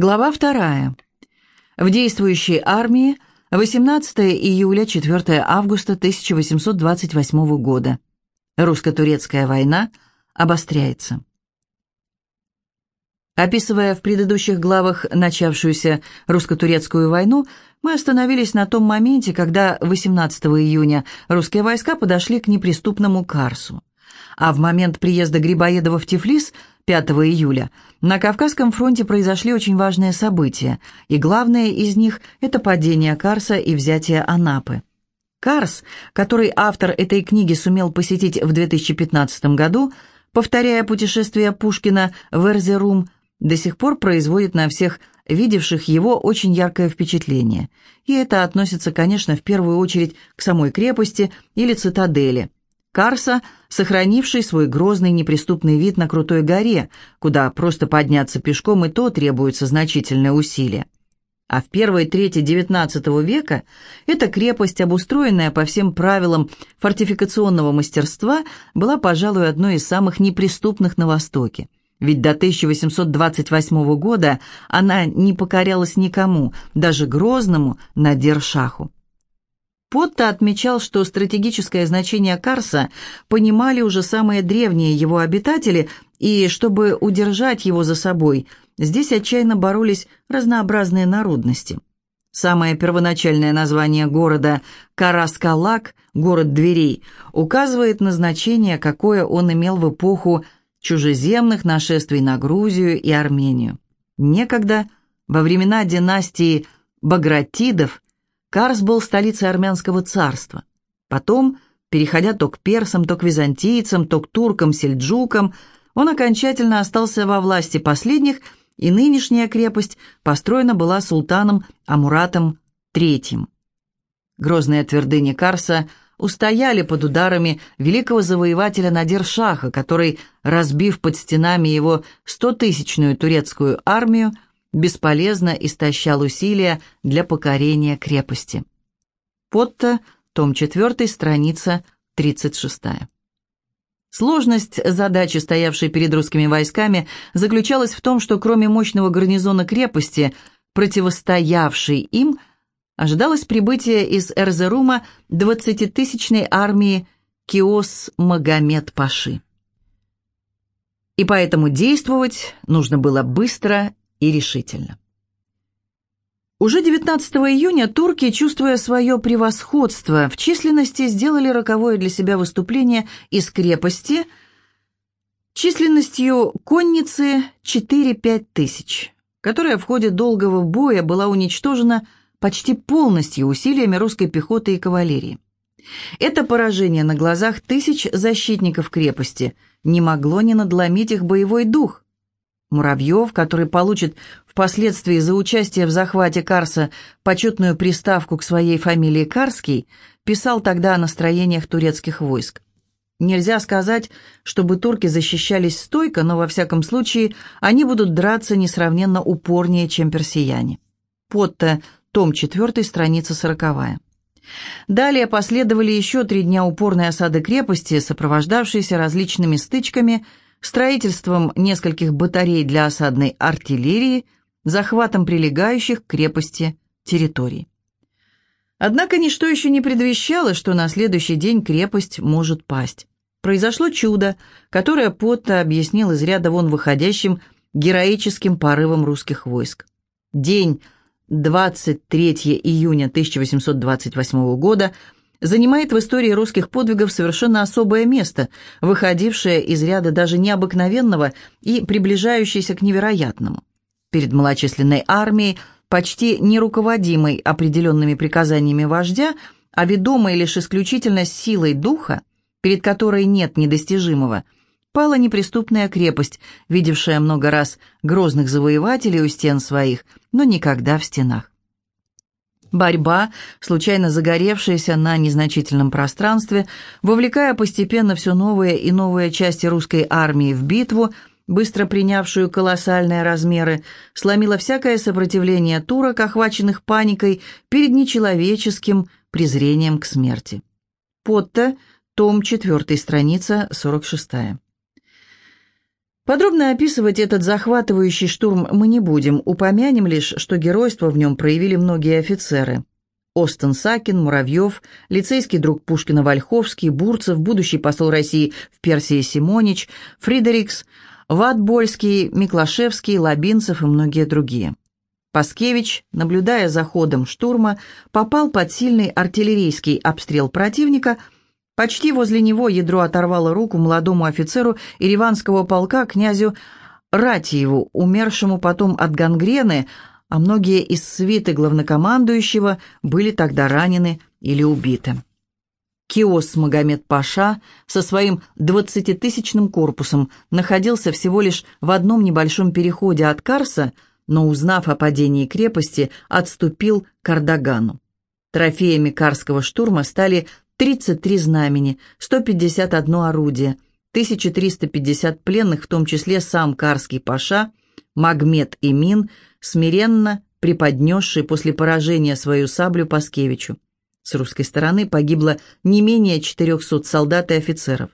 Глава вторая. В действующей армии 18 июля 4 августа 1828 года. Русско-турецкая война обостряется. Описывая в предыдущих главах начавшуюся русско-турецкую войну, мы остановились на том моменте, когда 18 июня русские войска подошли к неприступному Карсу. А в момент приезда Грибоедова в Тифлис 5 июля на Кавказском фронте произошли очень важные события, и главное из них – это падение Карса и взятие Анапы. Карс, который автор этой книги сумел посетить в 2015 году, повторяя путешествие Пушкина в Эрзерум, до сих пор производит на всех видевших его очень яркое впечатление. И это относится, конечно, в первую очередь к самой крепости или цитадели. Карса, сохранивший свой грозный неприступный вид на крутой горе, куда просто подняться пешком и то требуется значительное усилие. А в первой трети XIX века эта крепость, обустроенная по всем правилам фортификационного мастерства, была, пожалуй, одной из самых неприступных на Востоке. Ведь до 1828 года она не покорялась никому, даже Грозному Надир-Шаху. Потто отмечал, что стратегическое значение Карса понимали уже самые древние его обитатели, и чтобы удержать его за собой – Здесь отчаянно боролись разнообразные народности. Самое первоначальное название города Караскалак, город дверей, указывает на значение, какое он имел в эпоху чужеземных нашествий на Грузию и Армению. Некогда, во времена династии Багратидов, Карс был столицей армянского царства. Потом, переходя то к персам, то к византийцам, то к туркам, сельджукам, он окончательно остался во власти последних – и нынешняя крепость построена была султаном Амуратом III. Грозные твердыни Карса устояли под ударами великого завоевателя Надир-Шаха, который, разбив под стенами его стотысячную турецкую армию, бесполезно истощал усилия для покорения крепости. Потто, том 4, страница 36. Сложность задачи, стоявшей перед русскими войсками, заключалась в том, что кроме мощного гарнизона крепости, противостоявшей им, ожидалось прибытие из Эрзерума двадцатитысячной армии Киос Магомед Паши. И поэтому действовать нужно было быстро и решительно. Уже 19 июня турки, чувствуя свое превосходство в численности, сделали роковое для себя выступление из крепости численностью конницы 4-5 тысяч, которая в ходе долгого боя была уничтожена почти полностью усилиями русской пехоты и кавалерии. Это поражение на глазах тысяч защитников крепости не могло не надломить их боевой дух – Муравьев, который получит впоследствии за участие в захвате Карса почетную приставку к своей фамилии Карский, писал тогда о настроениях турецких войск. Нельзя сказать, чтобы турки защищались стойко, но во всяком случае они будут драться несравненно упорнее, чем персияне. Потто, том 4, страница 40. Далее последовали еще три дня упорной осады крепости, сопровождавшиеся различными стычками – строительством нескольких батарей для осадной артиллерии, захватом прилегающих к крепости территорий. Однако ничто еще не предвещало, что на следующий день крепость может пасть. Произошло чудо, которое Потто объяснил из ряда вон выходящим героическим порывом русских войск. День 23 июня 1828 года – занимает в истории русских подвигов совершенно особое место, выходившее из ряда даже необыкновенного и приближающееся к невероятному. Перед малочисленной армией, почти не руководимой определенными приказаниями вождя, а ведомой лишь исключительно силой духа, перед которой нет недостижимого, пала неприступная крепость, видевшая много раз грозных завоевателей у стен своих, но никогда в стенах. Борьба, случайно загоревшаяся на незначительном пространстве, вовлекая постепенно все новые и новые части русской армии в битву, быстро принявшую колоссальные размеры, сломила всякое сопротивление турок, охваченных паникой перед нечеловеческим презрением к смерти. Потто, том 4, страница 46. Подробно описывать этот захватывающий штурм мы не будем, упомянем лишь, что геройство в нем проявили многие офицеры. Остен Сакин, Муравьев, лицейский друг Пушкина Вольховский, Бурцев, будущий посол России в Персии Симонич, Фридерикс, Ватбольский, Миклашевский, Лабинцев и многие другие. Паскевич, наблюдая за ходом штурма, попал под сильный артиллерийский обстрел противника – Почти возле него ядро оторвало руку молодому офицеру Ириванского полка князю Ратиеву, умершему потом от гангрены, а многие из свиты главнокомандующего были тогда ранены или убиты. Киос Магомед Паша со своим двадцатитысячным корпусом находился всего лишь в одном небольшом переходе от Карса, но, узнав о падении крепости, отступил к Ардагану. Трофеями Карского штурма стали 33 знамени, 151 орудие, 1350 пленных, в том числе сам Карский Паша, Магмед и Мин, смиренно преподнесший после поражения свою саблю Паскевичу. С русской стороны погибло не менее 400 солдат и офицеров.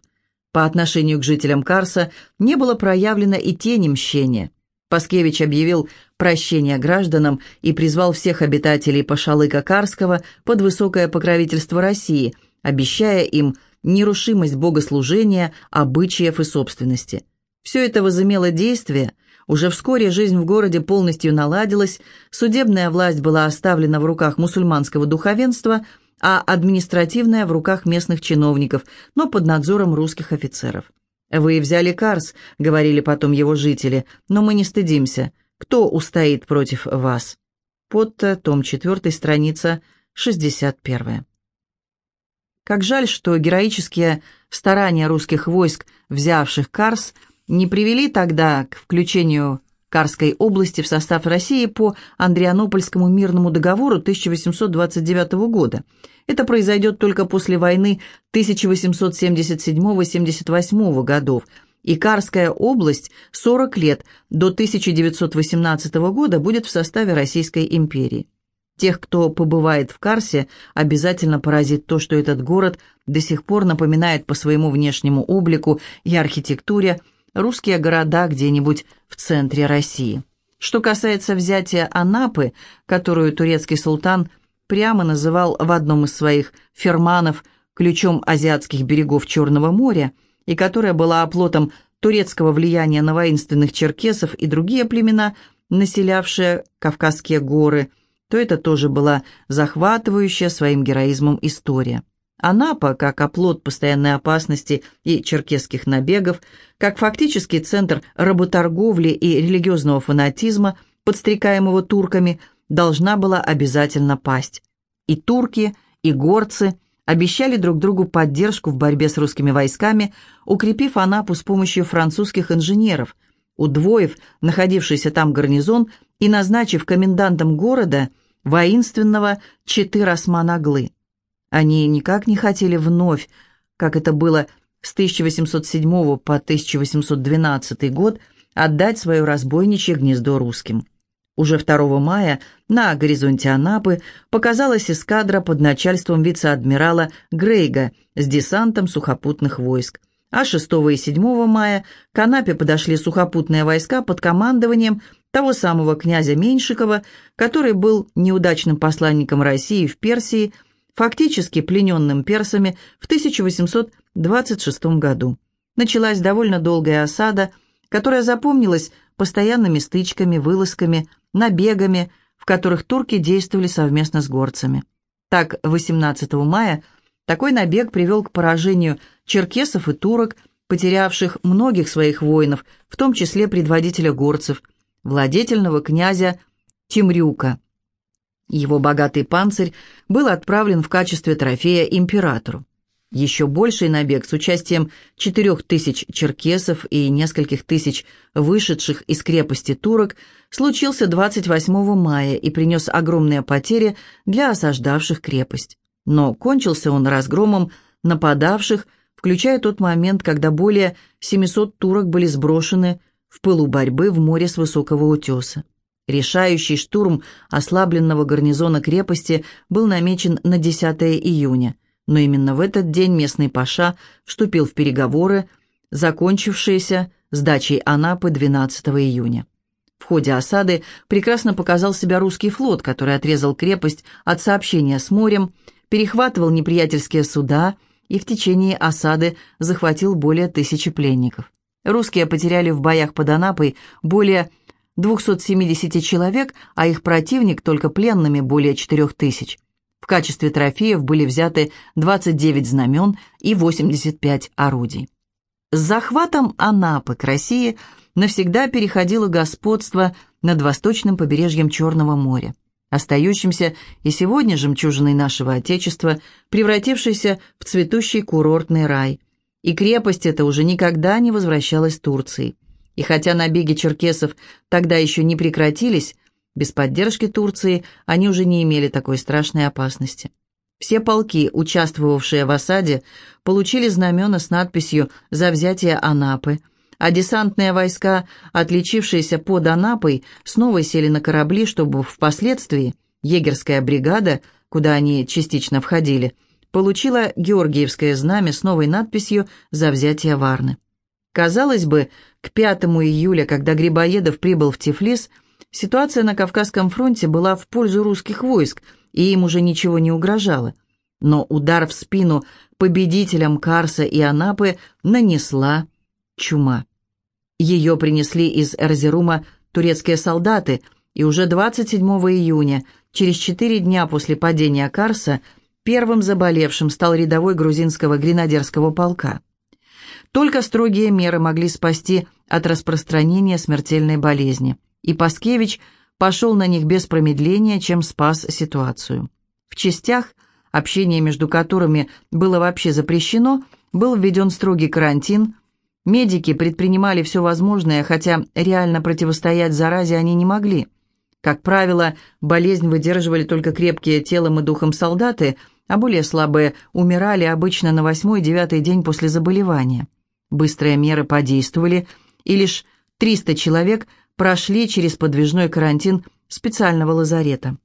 По отношению к жителям Карса не было проявлено и тени мщения. Паскевич объявил прощение гражданам и призвал всех обитателей Пашалыка Карского под высокое покровительство России – обещая им нерушимость богослужения, обычаев и собственности. Все это возымело действие. Уже вскоре жизнь в городе полностью наладилась, судебная власть была оставлена в руках мусульманского духовенства, а административная в руках местных чиновников, но под надзором русских офицеров. «Вы взяли Карс», — говорили потом его жители, — «но мы не стыдимся. Кто устоит против вас?» Потто, том 4, страница 61. Как жаль, что героические старания русских войск, взявших Карс, не привели тогда к включению Карской области в состав России по Андрианопольскому мирному договору 1829 года. Это произойдет только после войны 1877-78 годов, и Карская область 40 лет до 1918 года будет в составе Российской империи. Тех, кто побывает в Карсе, обязательно поразит то, что этот город до сих пор напоминает по своему внешнему облику и архитектуре русские города где-нибудь в центре России. Что касается взятия Анапы, которую турецкий султан прямо называл в одном из своих ферманов ключом азиатских берегов Черного моря, и которая была оплотом турецкого влияния на воинственных черкесов и другие племена, населявшие Кавказские горы – то это тоже была захватывающая своим героизмом история. Анапа, как оплот постоянной опасности и черкесских набегов, как фактический центр работорговли и религиозного фанатизма, подстрекаемого турками, должна была обязательно пасть. И турки, и горцы обещали друг другу поддержку в борьбе с русскими войсками, укрепив Анапу с помощью французских инженеров, удвоив находившийся там гарнизон и назначив комендантом города воинственного Читы Расман-Аглы. Они никак не хотели вновь, как это было с 1807 по 1812 год, отдать свое разбойничье гнездо русским. Уже 2 мая на горизонте Анапы показалась эскадра под начальством вице-адмирала Грейга с десантом сухопутных войск а 6 и 7 мая к Анапе подошли сухопутные войска под командованием того самого князя Меньшикова, который был неудачным посланником России в Персии, фактически плененным персами в 1826 году. Началась довольно долгая осада, которая запомнилась постоянными стычками, вылазками, набегами, в которых турки действовали совместно с горцами. Так, 18 мая такой набег привел к поражению черкесов и турок, потерявших многих своих воинов, в том числе предводителя горцев, владетельного князя Тимрюка. Его богатый панцирь был отправлен в качестве трофея императору. Еще больший набег с участием четырех тысяч черкесов и нескольких тысяч вышедших из крепости турок случился 28 мая и принес огромные потери для осаждавших крепость но кончился он разгромом нападавших, включая тот момент, когда более 700 турок были сброшены в пылу борьбы в море с высокого утеса. Решающий штурм ослабленного гарнизона крепости был намечен на 10 июня, но именно в этот день местный паша вступил в переговоры, закончившиеся сдачей Анапы 12 июня. В ходе осады прекрасно показал себя русский флот, который отрезал крепость от сообщения с морем, перехватывал неприятельские суда и в течение осады захватил более тысячи пленников. Русские потеряли в боях под Анапой более 270 человек, а их противник только пленными более 4000. В качестве трофеев были взяты 29 знамен и 85 орудий. С захватом Анапы к России навсегда переходило господство над восточным побережьем Черного моря, остающимся и сегодня жемчужиной нашего Отечества, превратившейся в цветущий курортный рай. И крепость эта уже никогда не возвращалась Турции. И хотя набеги черкесов тогда еще не прекратились, без поддержки Турции они уже не имели такой страшной опасности. Все полки, участвовавшие в осаде, получили знамена с надписью «За взятие Анапы», а десантные войска, отличившиеся под Анапой, снова сели на корабли, чтобы впоследствии егерская бригада, куда они частично входили, получила Георгиевское знамя с новой надписью «За взятие Варны». Казалось бы, к 5 июля, когда Грибоедов прибыл в Тифлис, ситуация на Кавказском фронте была в пользу русских войск, и им уже ничего не угрожало. Но удар в спину победителям Карса и Анапы нанесла чума. Ее принесли из Эрзерума турецкие солдаты, и уже 27 июня, через четыре дня после падения Карса, первым заболевшим стал рядовой грузинского гренадерского полка. Только строгие меры могли спасти от распространения смертельной болезни, и Паскевич пошел на них без промедления, чем спас ситуацию. В частях, общение между которыми было вообще запрещено, был введен строгий карантин, медики предпринимали все возможное, хотя реально противостоять заразе они не могли. Как правило, болезнь выдерживали только крепкие телом и духом солдаты, а более слабые умирали обычно на восьмой-девятый день после заболевания. Быстрые меры подействовали, и лишь 300 человек прошли через подвижной карантин специального лазарета.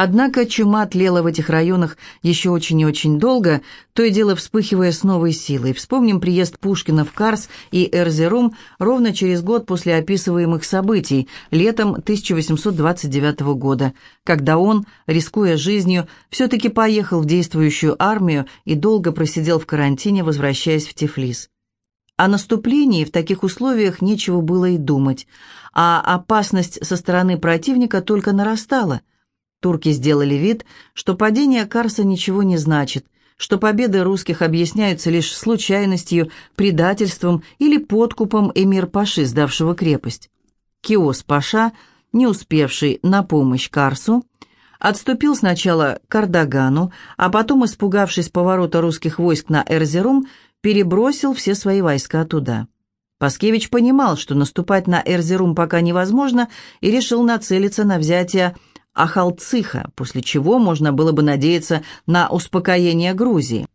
Однако чума тлела в этих районах еще очень и очень долго, то и дело вспыхивая с новой силой. Вспомним приезд Пушкина в Карс и Эрзерум ровно через год после описываемых событий, летом 1829 года, когда он, рискуя жизнью, все-таки поехал в действующую армию и долго просидел в карантине, возвращаясь в Тифлис. О наступлении в таких условиях нечего было и думать, а опасность со стороны противника только нарастала – Турки сделали вид, что падение Карса ничего не значит, что победы русских объясняются лишь случайностью, предательством или подкупом эмир-паши, сдавшего крепость. Киос-паша, не успевший на помощь Карсу, отступил сначала к Ардагану, а потом, испугавшись поворота русских войск на Эрзерум, перебросил все свои войска туда. Паскевич понимал, что наступать на Эрзерум пока невозможно, и решил нацелиться на взятие Ахалцыха, после чего можно было бы надеяться на успокоение Грузии.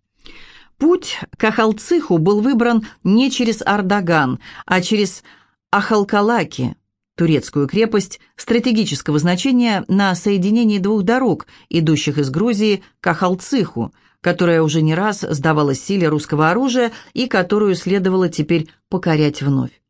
Путь к Ахалциху был выбран не через Ардаган, а через Ахалкалаки, турецкую крепость стратегического значения на соединении двух дорог, идущих из Грузии к Ахалциху, которая уже не раз сдавалась силе русского оружия и которую следовало теперь покорять вновь.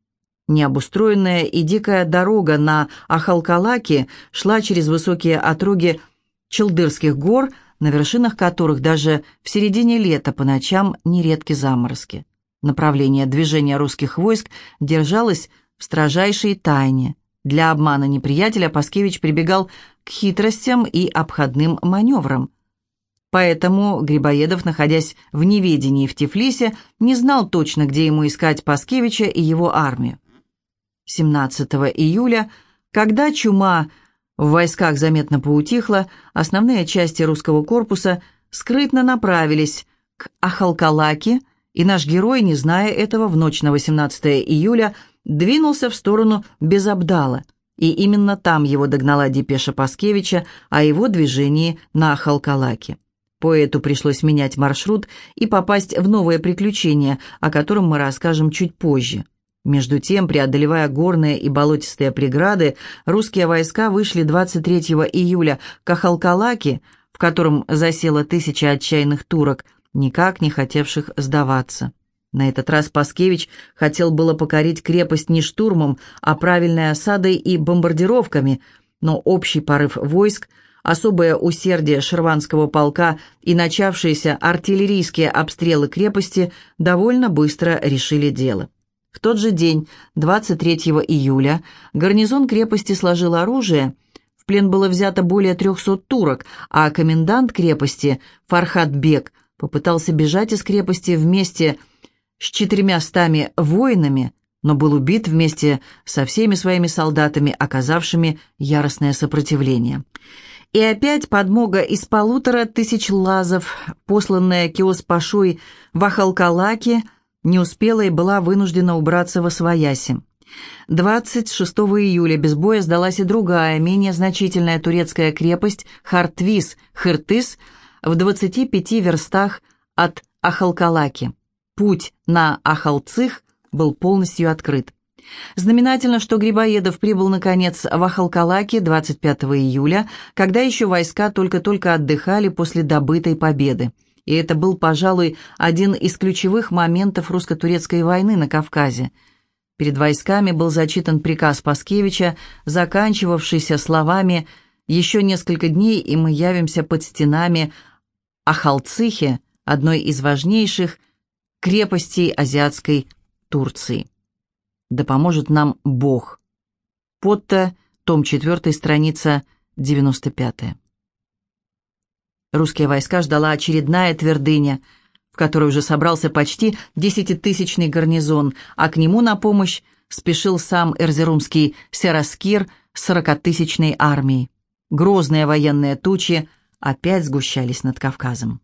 Необустроенная и дикая дорога на Ахалкалаке шла через высокие отроги Челдырских гор, на вершинах которых даже в середине лета по ночам нередки заморозки. Направление движения русских войск держалось в строжайшей тайне. Для обмана неприятеля Паскевич прибегал к хитростям и обходным маневрам. Поэтому Грибоедов, находясь в неведении в Тифлисе, не знал точно, где ему искать Паскевича и его армию. 17 июля, когда чума в войсках заметно поутихла, основные части русского корпуса скрытно направились к Ахалкалаке, и наш герой, не зная этого, в ночь на 18 июля двинулся в сторону Безабдала, и именно там его догнала депеша Паскевича о его движении на Ахалкалаке. Поэту пришлось менять маршрут и попасть в новое приключение, о котором мы расскажем чуть позже. Между тем, преодолевая горные и болотистые преграды, русские войска вышли 23 июля к Ахалкалаке, в котором засело тысяча отчаянных турок, никак не хотевших сдаваться. На этот раз Паскевич хотел было покорить крепость не штурмом, а правильной осадой и бомбардировками, но общий порыв войск, особое усердие Шерванского полка и начавшиеся артиллерийские обстрелы крепости довольно быстро решили дело. В тот же день, 23 июля, гарнизон крепости сложил оружие, в плен было взято более 300 турок, а комендант крепости, Фархат Бек, попытался бежать из крепости вместе с четырьмястами воинами, но был убит вместе со всеми своими солдатами, оказавшими яростное сопротивление. И опять подмога из полутора тысяч лазов, посланная Киос-Пашой в Ахалкалаке, не успела и была вынуждена убраться во Свояси. 26 июля без боя сдалась и другая, менее значительная турецкая крепость Хартвис, Хыртыс, в 25 верстах от Ахалкалаки. Путь на Ахалцих был полностью открыт. Знаменательно, что Грибоедов прибыл, наконец, в Ахалкалаке 25 июля, когда еще войска только-только отдыхали после добытой победы. И это был, пожалуй, один из ключевых моментов русско-турецкой войны на Кавказе. Перед войсками был зачитан приказ Паскевича, заканчивавшийся словами «Еще несколько дней, и мы явимся под стенами Ахалцихе, одной из важнейших крепостей азиатской Турции. Да поможет нам Бог. Потто, том 4, страница 95. Русские войска ждала очередная твердыня, в которой уже собрался почти десятитысячный гарнизон, а к нему на помощь спешил сам эрзерумский Сераскир с сорокатысячной армией. Грозные военные тучи опять сгущались над Кавказом.